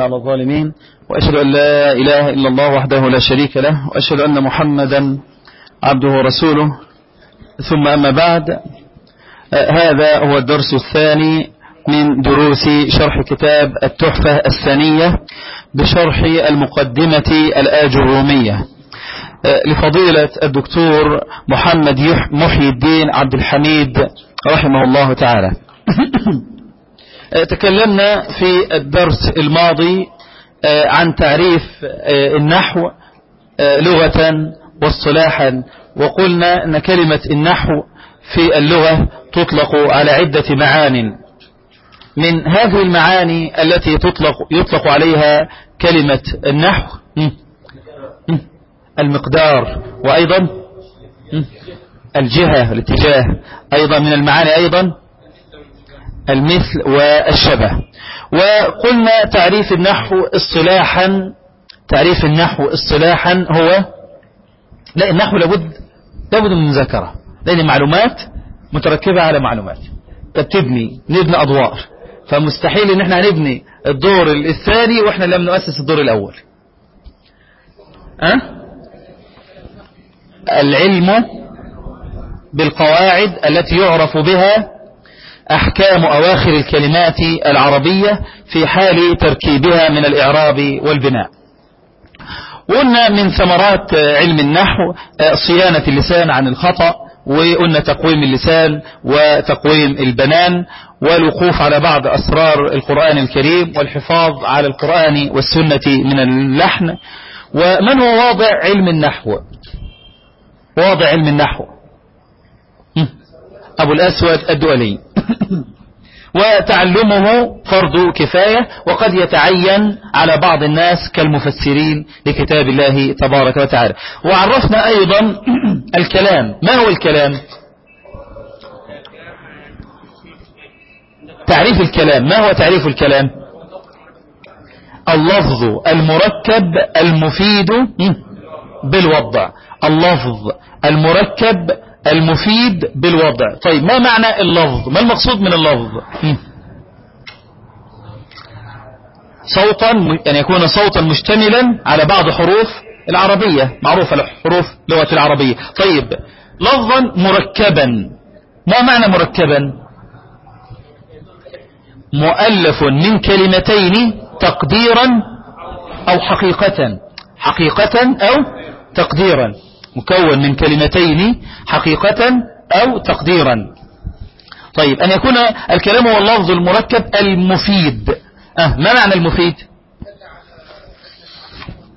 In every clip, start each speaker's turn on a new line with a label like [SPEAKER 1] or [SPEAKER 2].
[SPEAKER 1] على الظالمين. وأشهد أن لا إله إلا الله وحده لا شريك له. وأشهد أن محمدا عبده ورسوله. ثم أما بعد هذا هو الدرس الثاني من دروس شرح كتاب التحفة الثانية بشرح المقدمة الآجرومية لفضيلة الدكتور محمد محي الدين عبد الحميد رحمه الله تعالى. تكلمنا في الدرس الماضي عن تعريف النحو لغة واصطلاحا وقلنا أن كلمة النحو في اللغة تطلق على عدة معان. من هذه المعاني التي تطلق يطلق عليها كلمة النحو المقدار وأيضا الجهة الاتجاه أيضا من المعاني أيضا. المثل والشبه. وقلنا تعريف النحو اصطلاحا تعريف النحو اصطلاحا هو لا النحو لابد لابد من مذاكرة لأن معلومات متركبة على معلومات. تبني نبني أدوار. فمستحيل إن إحنا هنبني الدور الثاني وإحنا لم نؤسس الدور الأول. أه؟ العلم بالقواعد التي يعرف بها أحكام أواخر الكلمات العربية في حال تركيبها من الإعراب والبناء. وقلنا من ثمرات علم النحو صيانة اللسان عن الخطأ وقلنا تقويم اللسان وتقويم البنان والوقوف على بعض أسرار القرآن الكريم والحفاظ على القرآن والسنة من اللحن. ومن هو واضع علم النحو؟ واضع علم النحو. أبو الأسود الدولي. وتعلمه فرض كفاية وقد يتعين على بعض الناس كالمفسرين لكتاب الله تبارك وتعالى. وعرفنا أيضا الكلام. ما هو الكلام؟ تعريف الكلام. ما هو تعريف الكلام؟ اللفظ المركب المفيد بالوضع. اللفظ المركب المفيد بالوضع. طيب ما معنى اللفظ؟ ما المقصود من اللفظ؟ صوتا أن يكون صوتا مشتملا على بعض حروف العربية. معروفة حروف لغة العربية. طيب لفظا مركبا. ما معنى مركبا؟ مؤلف من كلمتين تقديرا أو حقيقة. حقيقة أو تقديرا. مكون من كلمتين حقيقة أو تقديرا. طيب أن يكون الكلام هو اللفظ المركب المفيد. أه ما معنى المفيد؟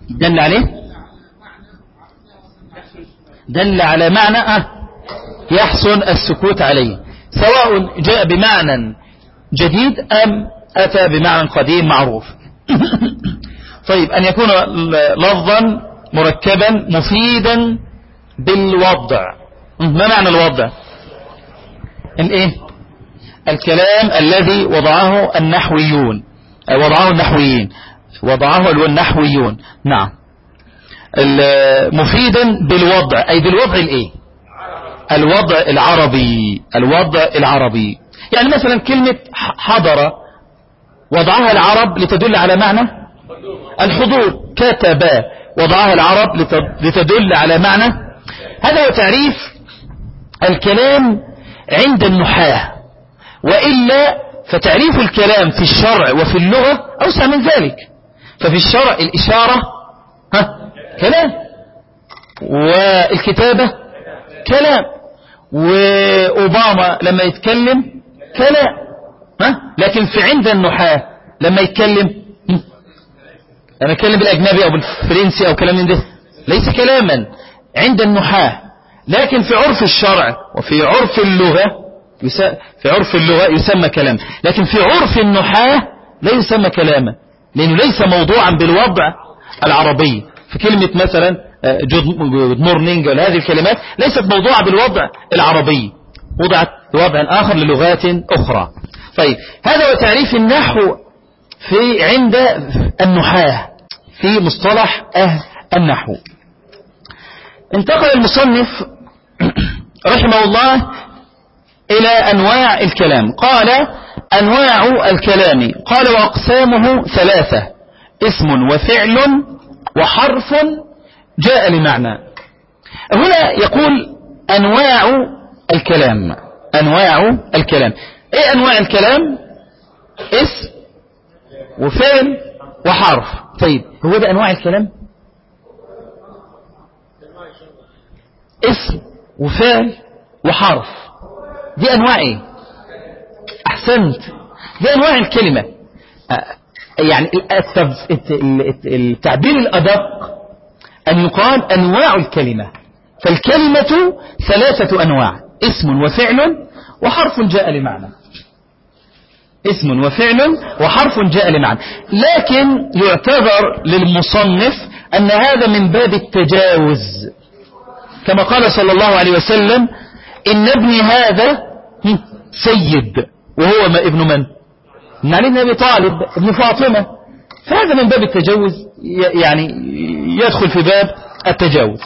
[SPEAKER 1] دل عليه؟ دل على معنى أه يحسن السكوت عليه. سواء جاء بمعنى جديد أم أتى بمعنى قديم معروف. طيب أن يكون لفظا مركبا مفيدا بالوضع. ما معنى الوضع؟ الايه؟ الكلام الذي وضعه النحويون. وضعه النحويين. وضعه النحويون. نعم. مفيدا بالوضع. أي بالوضع الايه؟ الوضع العربي. الوضع العربي. يعني مثلا كلمة حضر وضعها العرب لتدل على معنى؟ الحضور. كتب وضعها العرب لتدل على معنى؟ هذا هو تعريف الكلام عند النحاة وإلا فتعريف الكلام في الشرع وفي اللغة أوسع من ذلك. ففي الشرع الإشارة ها كلام والكتابة كلام وأوباما لما يتكلم كلام ها لكن في عند النحاة لما يتكلم لما يتكلم بالأجنبي أو بالفرنسي أو كلام من ده ليس كلاما. عند النحاة. لكن في عرف الشرع وفي عرف اللغة في عرف اللغة يسمى كلام. لكن في عرف النحاة لا يسمى كلاما لأنه ليس موضوعا بالوضع العربي. في كلمة مثلا good morning ولا هذه الكلمات ليست موضوعة بالوضع العربي. وضعت بوضع آخر للغات أخرى. طيب هذا هو تعريف النحو في عند النحاة في مصطلح أهل النحو. انتقل المصنف رحمه الله إلى أنواع الكلام. قال أنواع الكلام. قال وأقسامه ثلاثة اسم وفعل وحرف جاء لمعنى. هنا يقول أنواع الكلام. أنواع الكلام. إيه أنواع الكلام؟ اسم وفعل وحرف. طيب هو ده أنواع الكلام؟ اسم وفعل وحرف. دي أنواع إيه؟ أحسنت. دي أنواع الكلمة. يعني التعبير الأدق أن يقال أنواع الكلمة. فالكلمة ثلاثة أنواع اسم وفعل وحرف جاء لمعنى. اسم وفعل وحرف جاء لمعنى. لكن يعتذر للمصنف أن هذا من باب التجاوز. كما قال صلى الله عليه وسلم إن ابني هذا سيد وهو ما ابن من؟ من علي بن أبي طالب ابن فاطمة. فهذا من باب التجاوز يعني يدخل في باب التجاوز.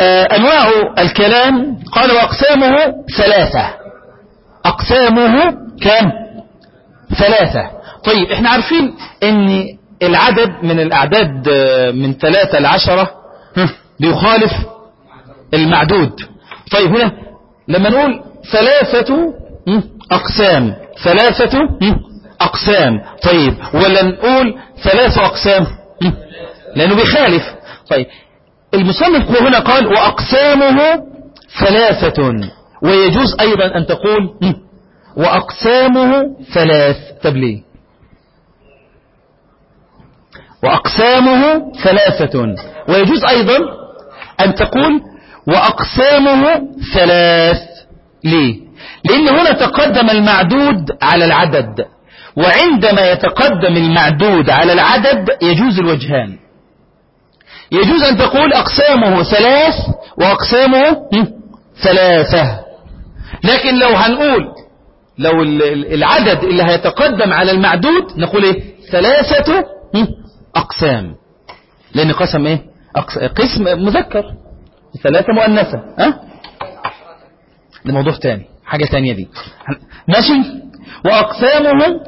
[SPEAKER 1] آه، أنواع الكلام قال وأقسامه ثلاثة. أقسامه كم؟ ثلاثة. طيب إحنا عارفين إن العدد من الأعداد آه، من ثلاثة لعشرة بيخالف المعدود. طيب هنا لما نقول ثلاثة أقسام ثلاثة أقسام. طيب ولا نقول ثلاث أقسام؟ لأنه بيخالف. طيب المصنف هنا قال وأقسامه ثلاثة ويجوز أيضا أن تقول وأقسامه ثلاث. تبليه وأقسامه ثلاثة ويجوز أيضا أن تقول وأقسامه ثلاث. ليه؟ لأن هنا تقدم المعدود على العدد وعندما يتقدم المعدود على العدد يجوز الوجهان. يجوز أن تقول أقسامه ثلاث وأقسامه ثلاثة. لكن لو هنقول لو العدد اللي هيتقدم على المعدود نقول إيه؟ ثلاثة أقسام. لأن قسم إيه؟ قسم مذكر. ثلاثة مؤنثة. ها؟ ده موضوع تاني. حاجة تانية دي. ماشي؟ وأقسامه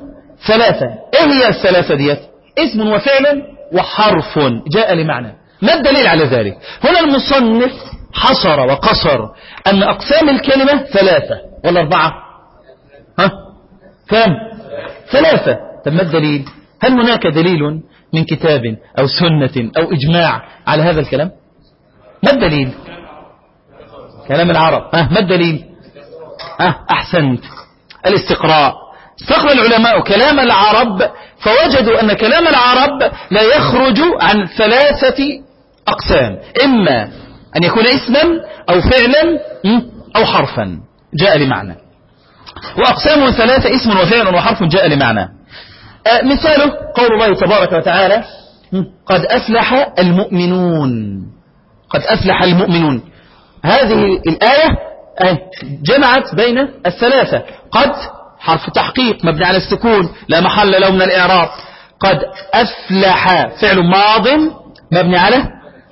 [SPEAKER 1] ثلاثة. إيه هي الثلاثة ديت؟ اسم وفعل وحرف. جاء لمعنى. ما الدليل على ذلك؟ هنا المصنف حصر وقصر أن أقسام الكلمة ثلاثة. ولا أربعة؟ ها؟ كم؟ ثلاثة. طب ما الدليل؟ هل هناك دليل من كتاب أو سنة أو إجماع على هذا الكلام؟ ما الدليل؟ كلام العرب. ها ما الدليل؟ ها أحسنت. الاستقراء. استقرأ العلماء كلام العرب فوجدوا أن كلام العرب لا يخرج عن ثلاثة أقسام. إما أن يكون اسما أو فعلا أو حرفا جاء لمعنى. وأقسامه ثلاثة اسم وفعل وحرف جاء لمعنى. مثاله قول الله تبارك وتعالى قد أفلح المؤمنون. قد أفلح المؤمنون. هذه الآية جمعت بين الثلاثة. قد حرف تحقيق مبني على السكون لا محل له من الإعراب. قد أفلح فعل ماض مبني على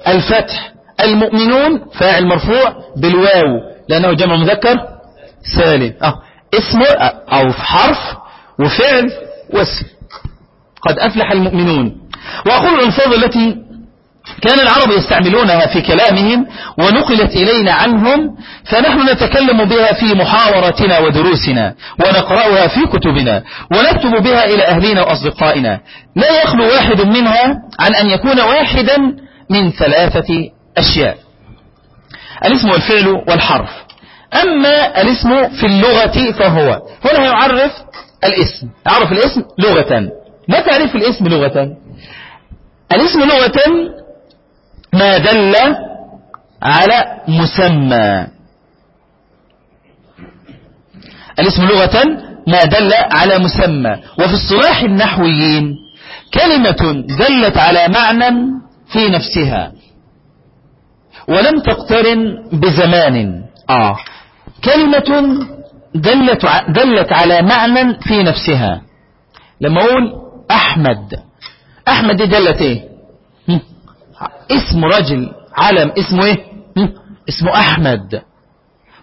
[SPEAKER 1] الفتح. المؤمنون فاعل مرفوع بالواو لأنه جمع مذكر سالم أه اسم أو حرف وفعل واسم. قد أفلح المؤمنون. وأقول الألفاظ التي كان العرب يستعملونها في كلامهم ونقلت إلينا عنهم فنحن نتكلم بها في محاورتنا ودروسنا ونقرأها في كتبنا ونكتب بها إلى أهلنا وأصدقائنا. لا يخلو واحد منها عن أن يكون واحدا من ثلاثة أشياء. الاسم والفعل والحرف. أما الاسم في اللغة فهو. هنا يعرف الاسم. يعرف الاسم لغة. ما تعرف الاسم لغة؟ الاسم لغة ما دل على مسمى. الاسم لغة ما دل على مسمى. وفي الصلاح النحويين كلمة دلت على معنى في نفسها. ولم تقترن بزمان. آه. كلمة دلت, دلت على معنى في نفسها. لما أقول أحمد. أحمد دي دلت إيه؟ اسم رجل علم اسمه إيه؟ اسمه أحمد.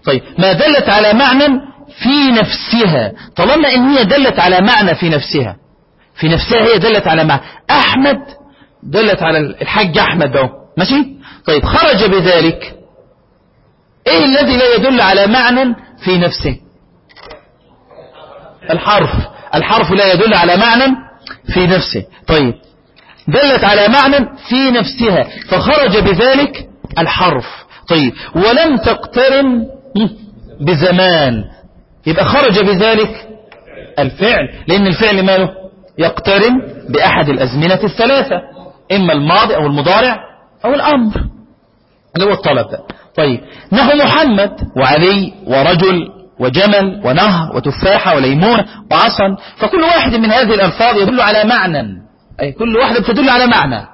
[SPEAKER 1] طيب ما دلت على معنى في نفسها. طالما إن هي دلت على معنى في نفسها في نفسها هي دلت على معنى. أحمد دلت على الحاج أحمد ده ماشي؟ طيب خرج بذلك. إيه الذي لا يدل على معنى في نفسه؟ الحرف. الحرف لا يدل على معنى في نفسه. طيب. دلت على معنى في نفسها. فخرج بذلك الحرف. طيب. ولم تقترن بزمان. يبقى خرج بذلك الفعل. لأن الفعل ماله؟ يقترن بأحد الأزمنة الثلاثة. إما الماضي أو المضارع أو الأمر. اللي هو الطلب. طيب. نحو محمد وعلي ورجل وجمل ونهر وتفاحة وليمونة وعصا فكل واحد من هذه الألفاظ يدل على معنى. أي كل واحدة تدل على معنى.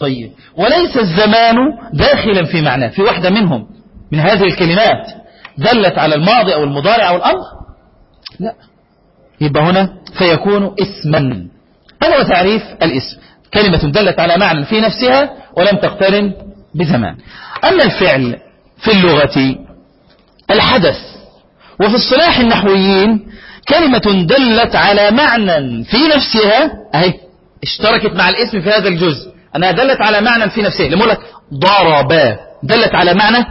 [SPEAKER 1] طيب وليس الزمان داخلا في معنى في واحدة منهم من هذه الكلمات دلت على الماضي أو المضارع أو الأمر؟ لا. يبقى هنا فيكون اسما. هذا هو تعريف الاسم؟ كلمة دلت على معنى في نفسها ولم تقترن بزمان. أما الفعل في اللغة الحدث وفي الصلاح النحويين كلمة دلت على معنى في نفسها أهي اشتركت مع الاسم في هذا الجزء أنها دلت على معنى في نفسها لما لك ضربا دلت على معنى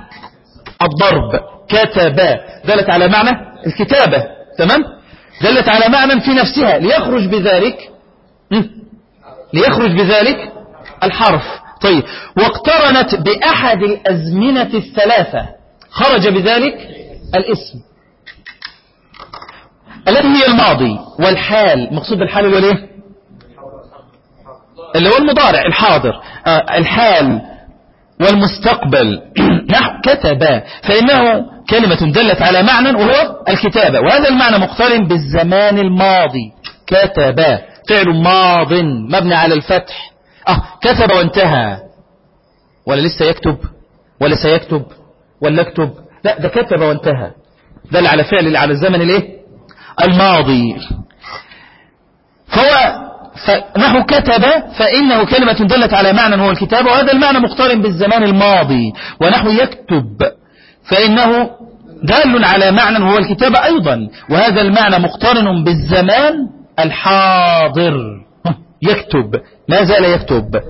[SPEAKER 1] الضرب كتبا دلت على معنى الكتابة تمام؟ دلت على معنى في نفسها ليخرج بذلك ليخرج بذلك الحرف. طيب واقترنت بأحد الأزمنة الثلاثة خرج بذلك الاسم. التي هي الماضي والحال مقصود بالحال هو الإيه؟ اللي هو المضارع الحاضر. آه الحال والمستقبل. نحو كتب فإنه كلمة دلت على معنى وهو الكتابة وهذا المعنى مقترن بالزمان الماضي. كتب. فعل ماض مبني على الفتح. آه كتب وانتهى. ولا لسه يكتب؟ ولا سيكتب؟ ولا يكتب لا ده كتب وانتهى. دل على فعل على الزمن الإيه؟ الماضي. فهو نحو كتب فإنه كلمة دلت على معنى هو الكتاب وهذا المعنى مقترن بالزمان الماضي ونحو يكتب. فإنه دال على معنى هو الكتاب أيضا وهذا المعنى مقترن بالزمان الحاضر. يكتب. ما زال يكتب.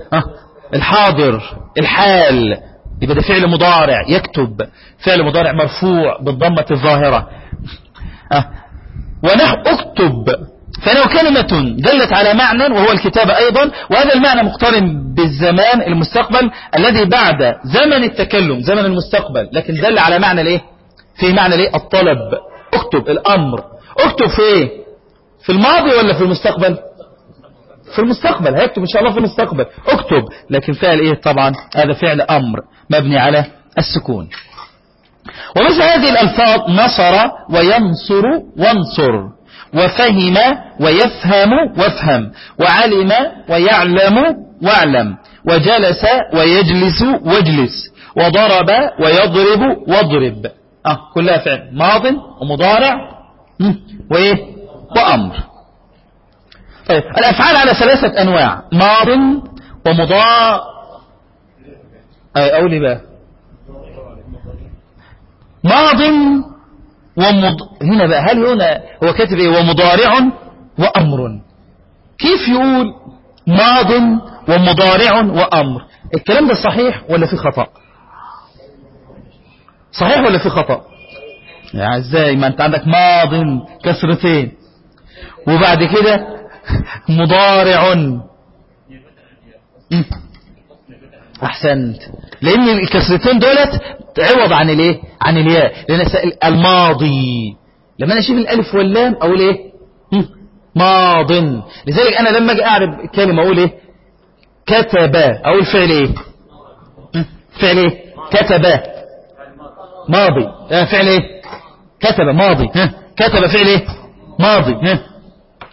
[SPEAKER 1] الحاضر الحال. يبقى ده فعل مضارع. يكتب. فعل مضارع مرفوع بالضمة الظاهرة. ونحو اكتب. فإنه كلمة دلت على معنى وهو الكتاب أيضا وهذا المعنى مقترن بالزمان المستقبل الذي بعد زمن التكلم زمن المستقبل لكن دل على معنى الإيه؟ في معنى الإيه؟ الطلب. اكتب الأمر. اكتب في إيه؟ في الماضي ولا في المستقبل؟ في المستقبل. هيكتب إن شاء الله في المستقبل. اكتب. لكن فعل إيه طبعا؟ هذا فعل أمر مبني على السكون. ومثل هذه الألفاظ نصر وينصر وانصر وفهم ويفهم وافهم وعلم ويعلم واعلم وجلس ويجلس واجلس وضرب ويضرب واضرب. آه كلها فعل. ماض ومضارع. وإيه؟ وأمر. طيب الأفعال على ثلاثة أنواع. ماض ومضارع. أولي بقى. ماض ومض... هنا بقى هل هنا هو كاتب إيه؟ ومضارع وأمر. كيف يقول ماض ومضارع وأمر؟ الكلام ده صحيح ولا في خطأ؟ صحيح ولا في خطأ؟ يعني إزاي ما أنت عندك ماض كسرتين. وبعد كده مضارع. أحسنت. لأن الكسرتين دولت تعوض عن الإيه؟ عن الياء. لأن الماضي. لما أنا أشوف الألف واللام أقول إيه؟ ماض. لذلك أنا لما أجي أعرب كلمة أقول إيه؟ كتب. أقول فعل إيه؟ فعل إيه؟ كتب. ماضي. آه فعل إيه؟ كتب. ماضي. ها. كتب فعل إيه؟ ماضي. ها.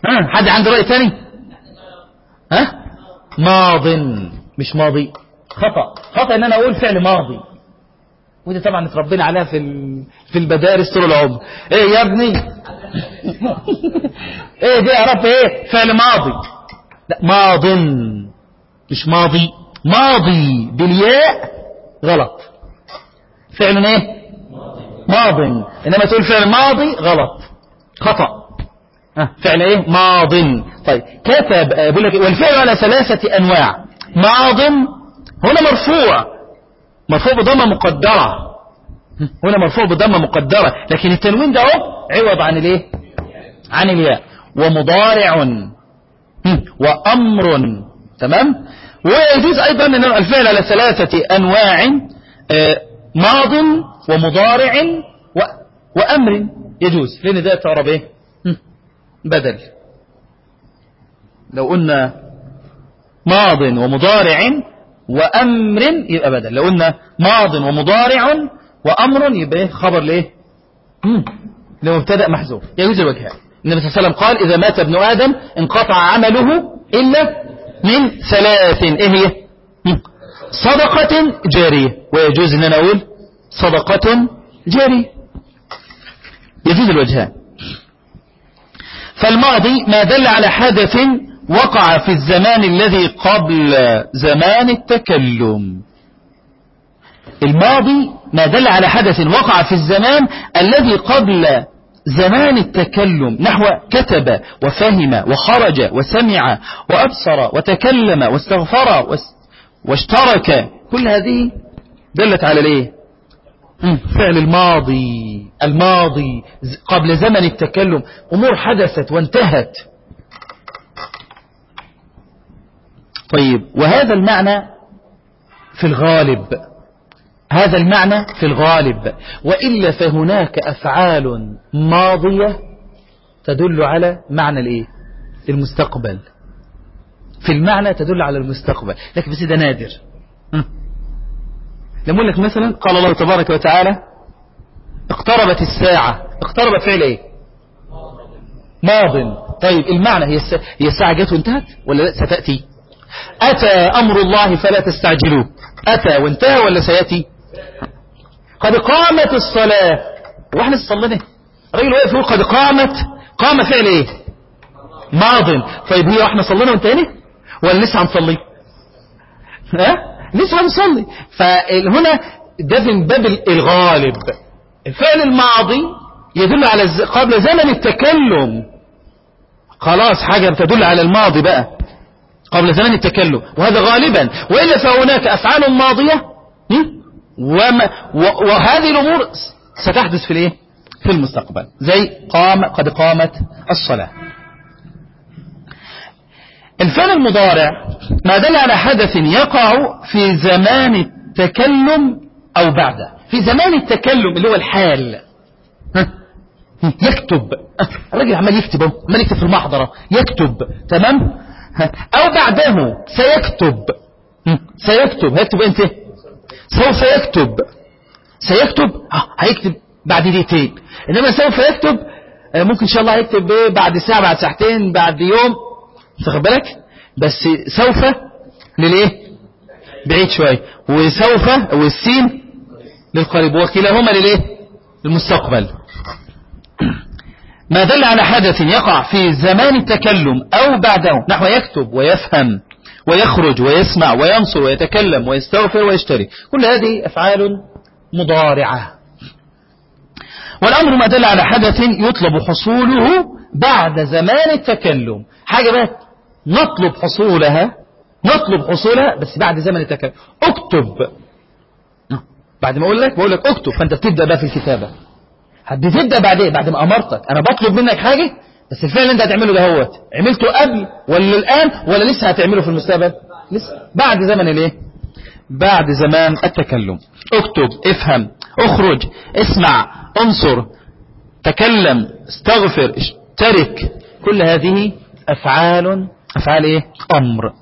[SPEAKER 1] ها حد عنده رأي ثاني ها؟ ماض. مش ماضي. خطأ. خطأ إن أنا أقول فعل ماضي. ودي طبعا اتربينا عليها في في المدارس طول العمر. إيه يا ابني؟ إيه دي يا رب إيه؟ فعل ماضي. لا ماض. مش ماضي. ماضي بالياء غلط. فعل إيه؟ ماض. إنما تقول فعل ماضي غلط. خطأ. فعل إيه؟ ماض. طيب كتب بقول لك والفعل على ثلاثة أنواع. ماض هنا مرفوع. مرفوع بضمة مقدرة. هنا مرفوع بضمة مقدرة. لكن التنوين ده أهو عوض عن الإيه؟ عن الياء. ومضارع. وأمر. تمام؟ ويجوز أيضا أن الفعل على ثلاثة أنواع. آه، ماض ومضارع وأمر. يجوز. لأن ده تعرب إيه؟ بدل. لو قلنا ماض ومضارع وأمر يبقى بدل. لو قلنا ماض ومضارع وأمر يبقى إيه؟ خبر ليه؟ لو ابتدأ محذوف. يجوز الوجهان النبي صلى الله عليه وسلم قال إذا مات ابن آدم انقطع عمله إلا من ثلاث. إيه هي؟ صدقة جارية. ويجوز أن أنا أقول صدقة جارية. يجوز الوجهان فالماضي ما دل على حدث وقع في الزمان الذي قبل زمان التكلم. الماضي ما دل على حدث وقع في الزمان الذي قبل زمان التكلم. نحو كتب وفهم وخرج وسمع وأبصر وتكلم واستغفر واشترك. كل هذه دلت على الإيه؟ فعل الماضي. الماضي قبل زمن التكلم. أمور حدثت وانتهت. طيب وهذا المعنى في الغالب هذا المعنى في الغالب وإلا فهناك أفعال ماضية تدل على معنى الإيه؟ المستقبل. في المعنى تدل على المستقبل. لكن بس ده نادر. لما أقول لك مثلا قال الله تبارك وتعالى اقتربت الساعة. اقتربت فعل إيه؟ ماض. طيب المعنى هي الساعة جت وانتهت ولا لا؟ ستأتي. أتى أمر الله فلا تستعجلوه. أتى وانتهى ولا سيأتي؟ قد قامت الصلاة. وإحنا صلينا الراجل واقف يقول قد قامت. قام فعل إيه؟ ماض. طيب هي وإحنا صلينا وانتهينا؟ ولا لسه هنصلي؟ ها؟ لسه هنصلي. فهنا ده من باب الغالب. الفعل الماضي يدل على قبل زمن التكلم. خلاص حاجة تدل على الماضي بقى. قبل زمن التكلم. وهذا غالبا. وإلا فهناك أفعال ماضية وما وهذه الأمور ستحدث في الإيه؟ في المستقبل. زي قام قد قامت الصلاة. الفعل المضارع ما دل على حدث يقع في زمان التكلم أو بعده في زمان التكلم اللي هو الحال. يكتب. الراجل عمال يكتب عمال يكتب في المحضرة يكتب. تمام؟ أو بعده سيكتب. سيكتب. هيكتب أنت؟ سوف يكتب. سيكتب؟ آه هيكتب بعد دقيقتين إنما سوف يكتب آه، ممكن إن شاء الله يكتب بعد ساعة بعد ساعتين بعد يوم. تاخد بالك؟ بس سوف للإيه؟ بعيد شوية. وسوف والسين للقريب. وكلاهما للإيه؟ المستقبل ما دل على حدث يقع في زمان التكلم أو بعده. نحو يكتب ويفهم ويخرج ويسمع وينصر ويتكلم ويستغفر ويشتري. كل هذه أفعال مضارعة. والأمر ما دل على حدث يطلب حصوله بعد زمان التكلم. حاجة بقى نطلب حصولها نطلب حصولها بس بعد زمن التكلم. اكتب. بعد ما أقول لك بقول لك اكتب. فأنت بتبدأ بقى في الكتابة. بتبدا بعد إيه؟ بعد ما أمرتك. أنا بطلب منك حاجة بس الفعل اللي أنت هتعمله ده هوت. عملته قبل ولا الآن ولا لسه هتعمله في المستقبل؟ لسه. بعد زمن الإيه؟ بعد زمان التكلم. اكتب افهم اخرج اسمع انصر تكلم استغفر اشترك. كل هذه أفعال أفعال إيه؟ أمر.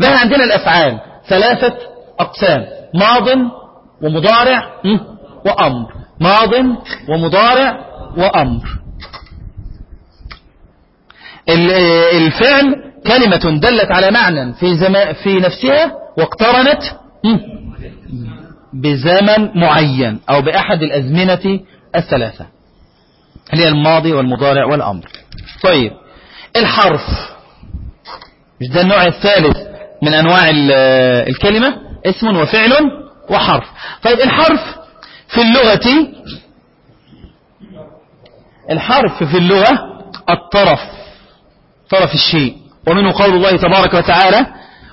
[SPEAKER 1] بقى عندنا الأفعال ثلاثة أقسام ماض ومضارع وأمر. ماض ومضارع وأمر. الفعل كلمة دلت على معنى في, في نفسها واقترنت بزمن معين أو بأحد الأزمنة الثلاثة اللي هي الماضي والمضارع والأمر. طيب الحرف. مش ده النوع الثالث من أنواع الكلمة؟ اسم وفعل وحرف. طيب الحرف في اللغة الحرف في اللغة الطرف طرف الشيء. ومنه قول الله تبارك وتعالى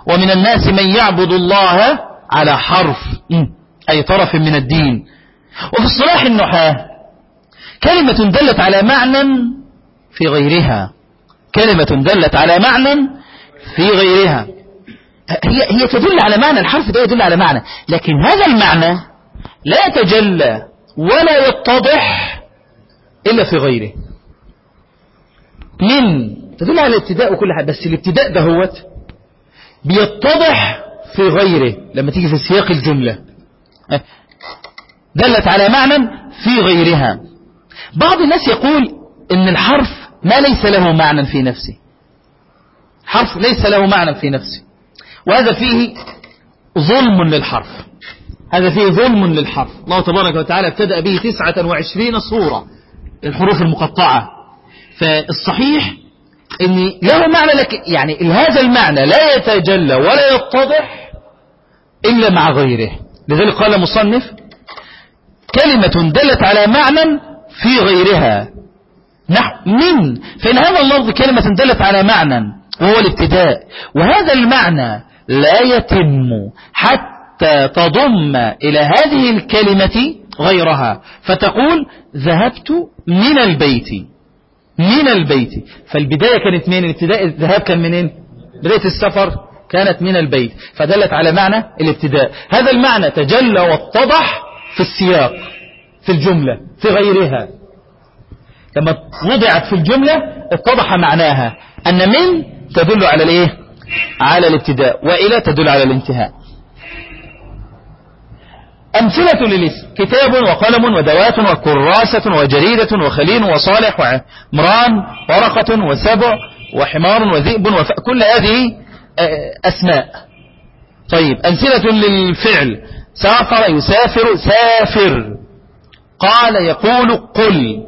[SPEAKER 1] ومن الناس من يعبد الله على حرف أي طرف من الدين. وفي الصلاح النحاة كلمة دلت على معنى في غيرها. كلمة دلت على معنى في غيرها. هي هي تدل على معنى الحرف ده يدل على معنى. لكن هذا المعنى لا يتجلى ولا يتضح إلا في غيره. من تدل على الابتداء وكل حاجة بس الابتداء ده هو بيتضح في غيره. لما تيجي في سياق الجملة. دلت على معنى في غيرها. بعض الناس يقول إن الحرف ما ليس له معنى في نفسه. حرف ليس له معنى في نفسه. وهذا فيه ظلم للحرف. هذا فيه ظلم للحرف. الله تبارك وتعالى ابتدأ به تسعة وعشرين صورة الحروف المقطعة. فالصحيح ان له معنى لك يعني هذا المعنى لا يتجلى ولا يتضح إلا مع غيره. لذلك قال مصنف كلمة دلت على معنى في غيرها. نحو من فإن هذا اللفظ كلمة دلت على معنى وهو الابتداء. وهذا المعنى لا يتم حتى تضم إلى هذه الكلمة غيرها. فتقول ذهبت من البيت. من البيت. فالبداية كانت من الابتداء الذهاب كان منين؟ بداية السفر كانت من البيت. فدلت على معنى الابتداء. هذا المعنى تجلى واتضح في السياق في الجملة في غيرها. لما وضعت في الجملة اتضح معناها. أن من تدل على الإيه؟ على الابتداء وإلى تدل على الانتهاء. أمثلة للاسم. كتاب وقلم ودوات وكراسة وجريدة وخليل وصالح وعمران ورقة وسبع وحمار وذئب وف... كل هذه آه، أسماء. طيب أمثلة للفعل. سافر يسافر سافر. قال يقول قل.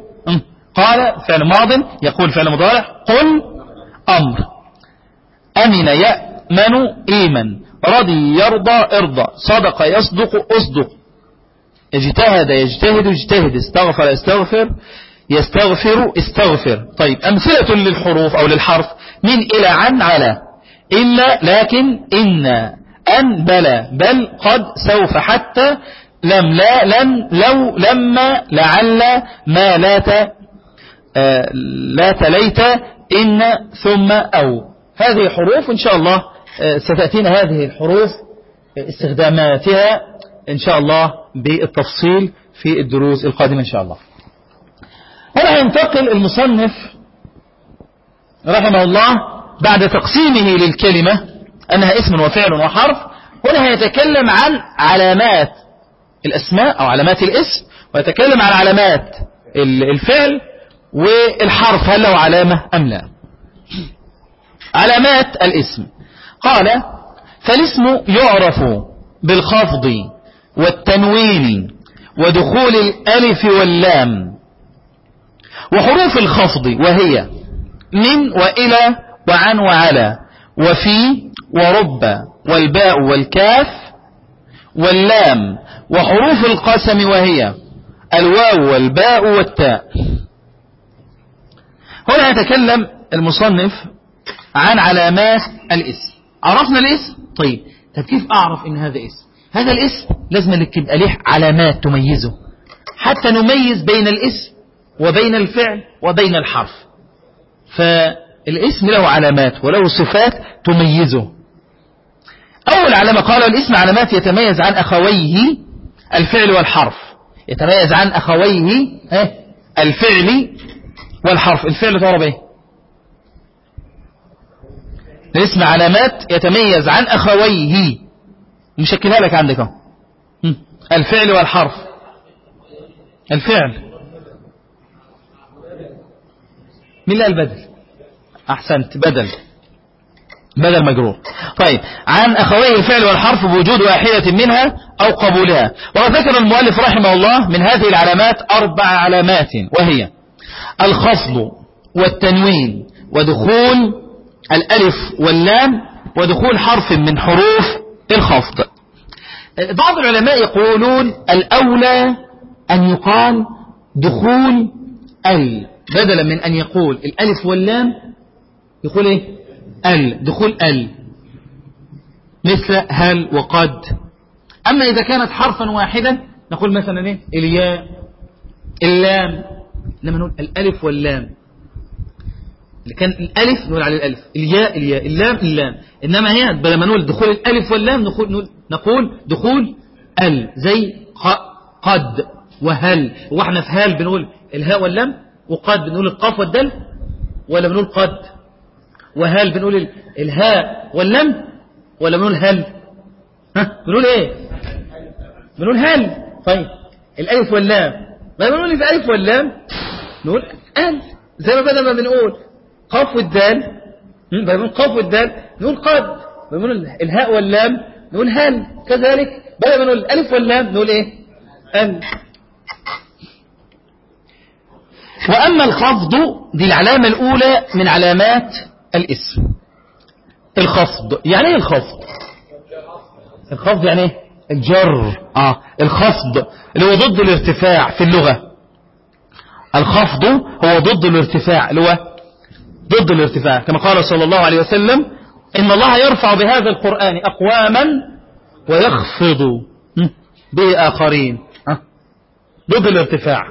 [SPEAKER 1] قال فعل ماض يقول فعل مضارع. قل أمر. أمن يأمن إيمن. رضي يرضى ارضى. صدق يصدق أصدق. اجتهد يجتهد اجتهد. استغفر يستغفر. يستغفر استغفر. طيب أمثلة للحروف أو للحرف. من إلى عن على. إلا لكن إن. أن بلى. بل قد سوف حتى. لم لا لن لو لما لعل ما لا آه، لا تليت إن ثم أو. هذه حروف إن شاء الله ستأتينا هذه الحروف استخداماتها إن شاء الله بالتفصيل في الدروس القادمة إن شاء الله. هنا ينتقل المصنف رحمه الله بعد تقسيمه للكلمة أنها اسم وفعل وحرف هنا يتكلم عن علامات الأسماء أو علامات الاسم ويتكلم عن علامات الفعل والحرف هل له علامة أم لا. علامات الاسم. قال فالاسم يعرف بالخفض والتنوين ودخول الألف واللام وحروف الخفض وهي من وإلى وعن وعلى وفي ورب والباء والكاف واللام وحروف القسم وهي الواو والباء والتاء. هنا يتكلم المصنف عن علامات الاسم. عرفنا الاسم؟ طيب. طب كيف أعرف إن هذا اسم؟ هذا الاسم لازم يبقى ليه علامات تميزه. حتى نميز بين الاسم وبين الفعل وبين الحرف. فالاسم له علامات وله صفات تميزه. أول علامة قال الاسم علامات يتميز عن أخويه الفعل والحرف. يتميز عن أخويه الفعل والحرف. الفعل تعرف إيه؟ الاسم علامات يتميز عن أخويه. مشكلها لك عندك أهو. الفعل والحرف. الفعل. مين قال بدل أحسنت. بدل. بدل مجرور. طيب. عن أخويه الفعل والحرف بوجود واحدة منها أو قبولها. وذكر المؤلف رحمه الله من هذه العلامات أربع علامات وهي الخفض والتنوين ودخول الألف واللام ودخول حرف من حروف الخفض. بعض العلماء يقولون الأولى أن يقال دخول ال بدلا من أن يقول الألف واللام يقول إيه؟ ال دخول ال. مثل هل وقد. أما إذا كانت حرفا واحدا نقول مثلا إيه؟ الياء اللام. لما نقول الألف واللام. اللي كان الألف نقول على الألف. الياء الياء. اللام اللام. إنما هي ما نقول دخول الألف واللام نقول, نقول دخول ال. زي قد وهل. وإحنا في هل بنقول الهاء واللام وقد بنقول القاف والدل ولا بنقول قد. وهل بنقول الهاء واللام ولا بنقول هل. ها؟ بنقول إيه؟ بنقول هل. طيب. الألف واللام. ما بنقول الالف واللام نقول ال زي ما بدل ما بنقول قاف والدال. بنقول قاف والدال. نقول قد بنقول الهاء واللام. نقول هل. كذلك. بدل ما نقول الالف واللام نقول إيه؟ ال وأما الخفض دي العلامة الأولى من علامات الاسم. الخفض. يعني إيه الخفض؟ الخفض يعني إيه؟ الجر. آه. الخفض اللي هو ضد الارتفاع في اللغة. الخفض هو ضد الارتفاع اللي هو ضد الارتفاع كما قال صلى الله عليه وسلم إن الله يرفع بهذا القرآن أقواما ويخفض به آخرين ضد الارتفاع.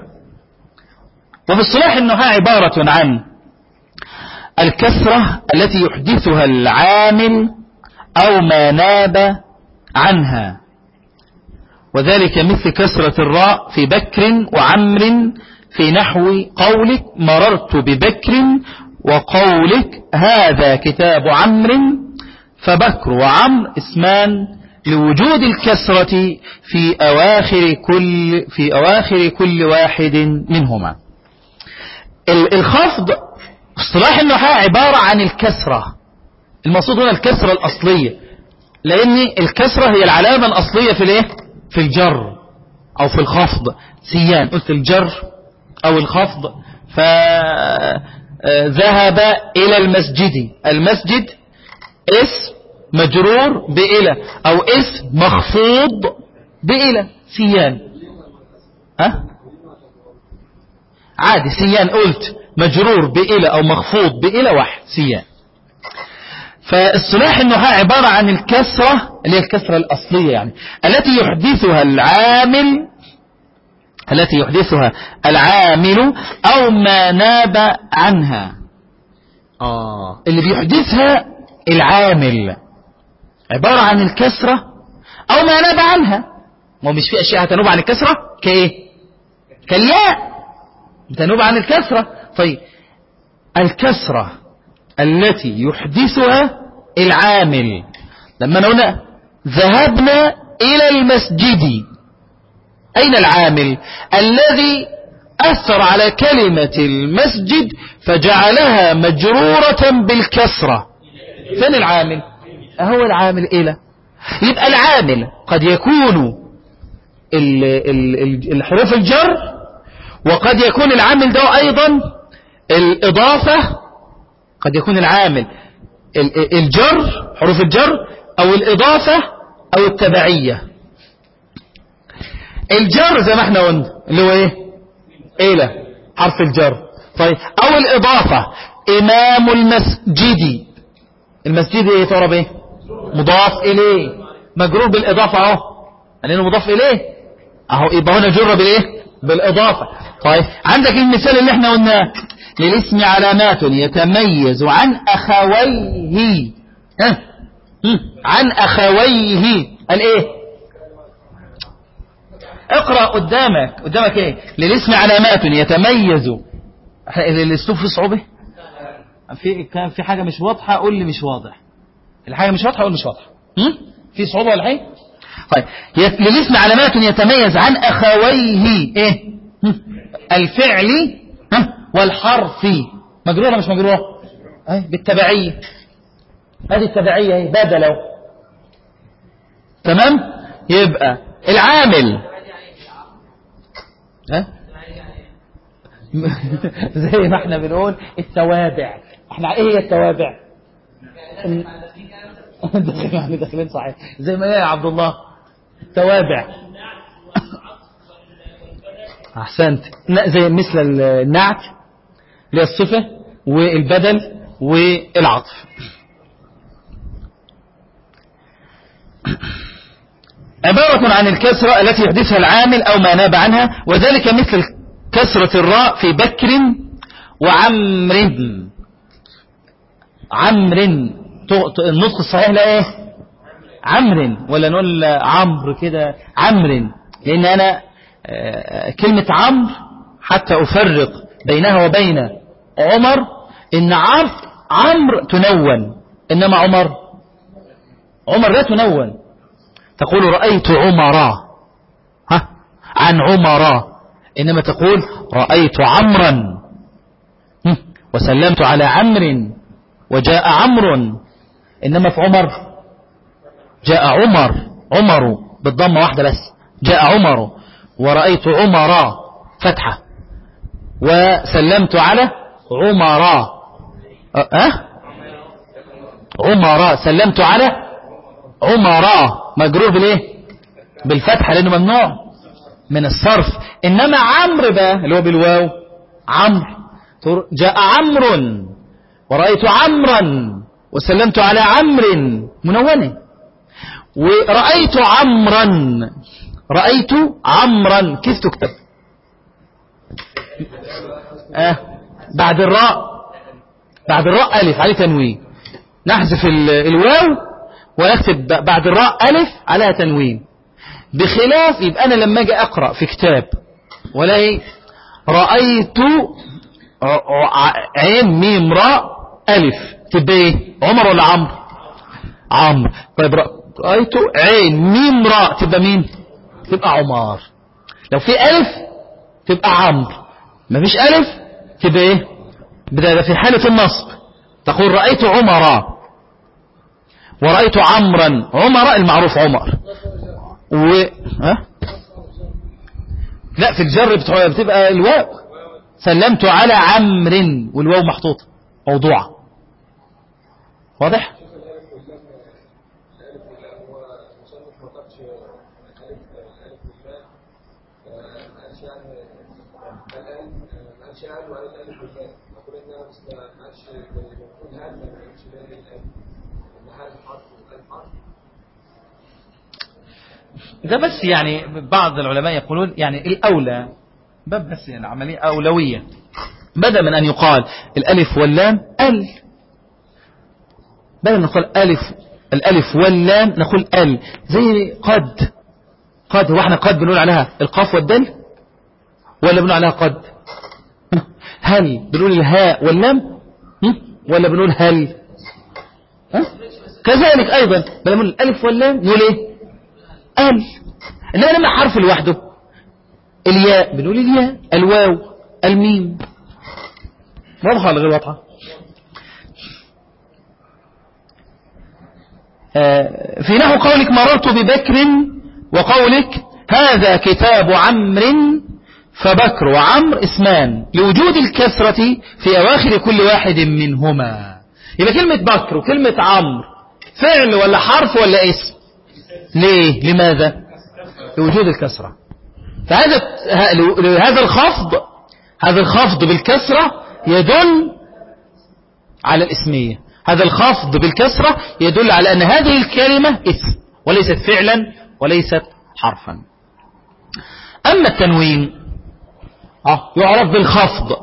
[SPEAKER 1] وفي الصلاح النهاء عبارة عن الكسرة التي يحدثها العامل أو ما ناب عنها. وذلك مثل كسرة الراء في بكر وعمر في نحو قولك مررت ببكر وقولك هذا كتاب عمر فبكر وعمر اسمان لوجود الكسرة في أواخر كل, في أواخر كل واحد منهما. الخفض اصطلاح النحاة عبارة عن الكسرة. المقصود هنا الكسرة الأصلية. لأن الكسرة هي العلامة الأصلية في الإيه؟ في الجر أو في الخفض. سيان. قلت الجر أو الخفض. فذهب إلى المسجد. المسجد اسم مجرور بإلى أو اسم مخفوض بإلى سيان. ها؟ عادي سيان قلت. مجرور بإلى أو مخفوض بإلى واحد سيان. فالصلاح النهاء عبارة عن الكسرة اللي هي الكسرة الأصلية يعني التي يحدثها العامل التي يحدثها العامل أو ما ناب عنها. آه. اللي بيحدثها العامل. عبارة عن الكسرة أو ما ناب عنها. ما مش في أشياء هتنوب عن الكسرة؟ كإيه؟ كالياء. تنوب عن الكسرة. طيب. الكسرة التي يحدثها العامل. لما نقول ذهبنا إلى المسجد. أين العامل؟ الذي أثر على كلمة المسجد فجعلها مجرورة بالكسرة. فين العامل؟ هو العامل إلى. يبقى العامل قد يكون الحروف الجر وقد يكون العامل ده أيضا الإضافة قد يكون العامل الجر حروف الجر أو الإضافة أو التبعية. الجر زي ما إحنا قلنا اللي هو إيه؟ إلى حرف الجر طيب أو الإضافة. إمام المسجد. المسجد إيه تعرف إيه مضاف إليه. مجرور بالإضافة أهو. لأنه مضاف إليه. أهو يبقى هنا جر بالإيه؟ بالإضافة. طيب عندك المثال اللي إحنا قلناه. للاسم علامات يتميز عن أخويه. ها؟ عن أخويه. الإيه؟ اقرأ قدامك. قدامك إيه؟ للاسم علامات يتميز. الاسلوب فيه صعوبة في كان في حاجة مش واضحة قول لي مش واضح. الحاجة مش واضحة قول مش واضحة. في صعوبة ولا حاجة؟ طيب. للاسم علامات يتميز عن أخويه. إيه؟ الفعل. والحرف. مجرورة مش مجرورة إيه بالتبعية. هذه التبعية إيه؟ بدلة تمام؟ يبقى العامل. ها؟ زي ما إحنا بنقول التوابع. إحنا إيه هي التوابع؟ يعني داخلين صحيح. زي ما إيه يا عبد الله؟ توابع. أحسنت. زي مثل النعت للصفة والبدل والعطف. عبارة عن الكسرة التي يحدثها العامل أو ما ناب عنها وذلك مثل كسرة الراء في بكر وعمر. عمر. النطق الصحيح لا إيه؟ عمر. ولا نقول عمرو كده؟ عمر. لأن أنا آه، كلمة عمرو حتى أفرق بينها وبين عمر. إن عمرو عمرو تنون إنما عمر عمر لا تنون. تقول رأيت عمرا ها؟ عن عمرا إنما تقول رأيت عمرا. وسلمت على عمر. وجاء عمر. إنما في عمر. جاء عمر. عمر. بالضمة واحدة بس. جاء عمر. ورأيت عمرا فتحة. وسلمت على عمرا أه؟ عمرا سلمت على عمرا مجرور بالايه؟ بالفتحة لأنه ممنوع من الصرف. إنما عمرو بقى اللي هو بالواو عمرو. جاء عمرو ورأيت عمرا وسلمت على عمرو منونة. ورأيت عمرا رأيت عمرا. كيف تكتب؟ آه بعد الراء. بعد الراء ألف عليه تنوين. نحذف الواو. ونكتب بعد الراء ألف عليها تنوين. بخلاف يبقى أنا لما أجي أقرأ في كتاب ولا رأيت عين ميم راء ألف تبقى إيه؟ عمر ولا عمرو؟ عمرو. طيب رأيت عين ميم راء تبقى مين؟ تبقى عمار. لو في ألف تبقى عمرو. مفيش ألف تبقى إيه؟ بدأ في حالة النصب. تقول رأيت عمرا ورأيت عمرا. عمر المعروف عمر. و ها؟ لا في الجر بتبقى الواو. سلمت على عمر والواو محطوطة. موضوعة واضح؟ ده بس يعني بعض العلماء يقولون يعني الأولى باب بس يعني عملية أولوية. بدأ من أن يقال الألف واللام ال. بدل نقول ألف الألف واللام نقول ال. زي قد. قد هو إحنا قد بنقول عليها القاف والدل ولا بنقول عليها قد؟ هل بنقول الهاء واللام؟ ولا بنقول هل؟ ها؟ كذلك أيضا بدل نقول الألف واللام نقول إيه؟ ال إنما لما حرف لوحده. الياء بنقول الياء. الواو الميم. واضحة ولا غير واضحة في نحو قولك مررت ببكر وقولك هذا كتاب عمر فبكر وعمر اسمان لوجود الكسرة في أواخر كل واحد منهما. يبقى كلمة بكر وكلمة عمر فعل ولا حرف ولا اسم؟ ليه؟ لماذا؟ لوجود الكسرة. فهذا هذا الخفض هذا الخفض بالكسرة يدل على الإسمية. هذا الخفض بالكسرة يدل على أن هذه الكلمة اسم وليست فعلا وليست حرفا. أما التنوين آه، يعرف بالخفض.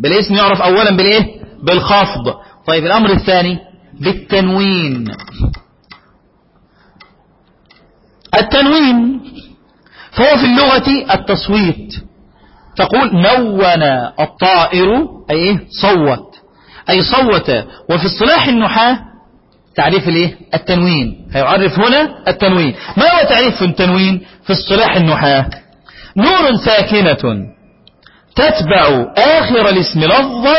[SPEAKER 1] بالاسم يعرف أولا بالإيه؟ بالخفض. طيب الأمر الثاني بالتنوين. التنوين. فهو في اللغة التصويت. تقول نون الطائر أي إيه؟ صوت. أي صوت. وفي اصطلاح النحاة تعريف الإيه؟ التنوين. هيعرف هنا التنوين. ما هو تعريف التنوين في اصطلاح النحاة؟ نور ساكنة تتبع آخر الاسم لفظا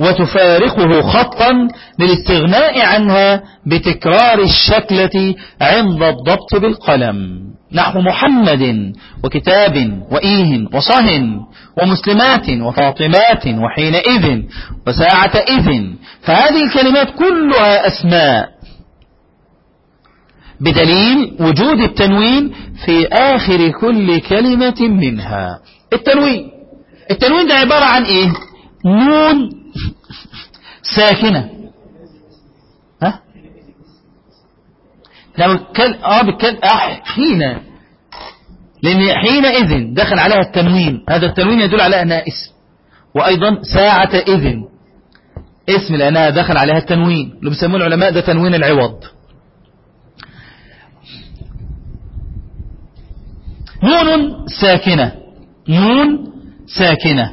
[SPEAKER 1] وتفارقه خطا للاستغناء عنها بتكرار الشكلة عند الضبط بالقلم. نحو محمد وكتاب وإيه وصهن ومسلمات وفاطمات وحينئذ وساعة إذن فهذه الكلمات كلها أسماء. بدليل وجود التنوين في آخر كل كلمة منها. التنوين. التنوين ده عبارة عن إيه؟ نون ساكنة. ها؟ لو كان آه بالكل آه حين لأن حينئذ دخل عليها التنوين. هذا التنوين يدل على أنها اسم. وأيضا ساعة اذن اسم لأنها دخل عليها التنوين. اللي بيسموه العلماء ده تنوين العوض. نون ساكنة. نون ساكنة.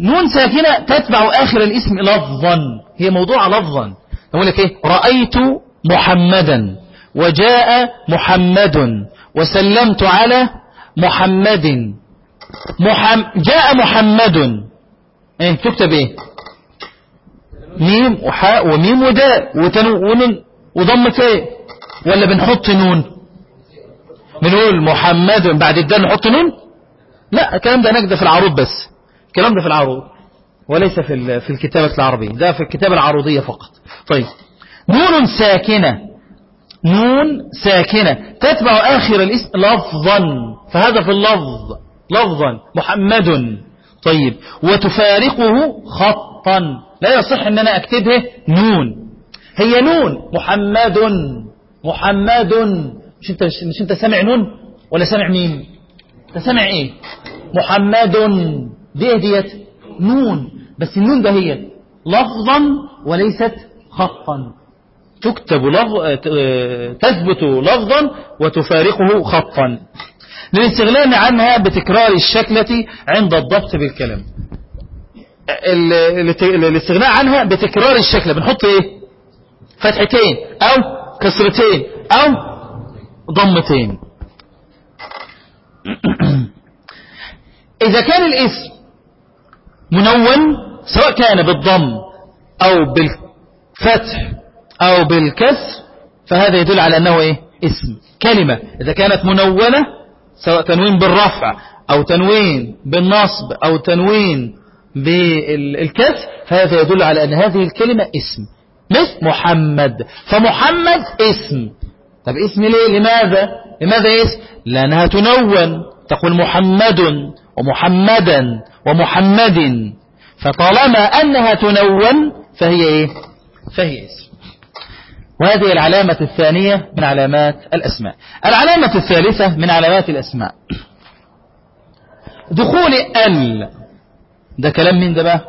[SPEAKER 1] نون ساكنة تتبع آخر الاسم لفظا. هي موضوع لفظا. يقول لك إيه؟ رأيت محمدا وجاء محمد وسلمت على محمد. محم جاء محمد. إيه؟ تكتب إيه؟ ميم وحاء وميم وداء وتنون وضمة إيه؟ ولا بنحط نون؟ بنقول محمد. بعد الدال نحط نون؟ لا الكلام ده نجد في العروض بس. الكلام ده في العروض وليس في في الكتابة العربية ده في الكتابة العروضية فقط. طيب. نون ساكنة. نون ساكنة. تتبع آخر الاسم لفظا. فهذا في اللفظ. لفظا. محمد. طيب. وتفارقه خطا. لا يصح إن أنا أكتبه نون. هي نون. محمد. محمد. مش أنت مش أنت سامع نون ولا سامع مين أنت سامع إيه؟ محمد. دي إيه ديت؟ نون. بس النون ده هي لفظا وليست خطا تكتب لفظ تثبت لفظا وتفارقه خطا للاستغلال عنها بتكرار الشكلة عند الضبط بالكلام. الاستغناء عنها بتكرار الشكلة. بنحط إيه؟ فتحتين أو كسرتين أو ضمتين. إذا كان الاسم منون سواء كان بالضم أو بالفتح أو بالكسر فهذا يدل على أنه إيه؟ اسم. كلمة. إذا كانت منونة سواء تنوين بالرفع أو تنوين بالنصب أو تنوين بالكسر فهذا يدل على أن هذه الكلمة اسم. مثل محمد. فمحمد اسم. طب اسم ليه؟ لماذا؟ لماذا اسم؟ لأنها تنون. تقول محمد. ومحمدا ومحمد. فطالما أنها تنون فهي إيه؟ فهي اسم. وهذه العلامة الثانية من علامات الأسماء. العلامة الثالثة من علامات الأسماء. دخول ال. ده كلام مين ده بقى؟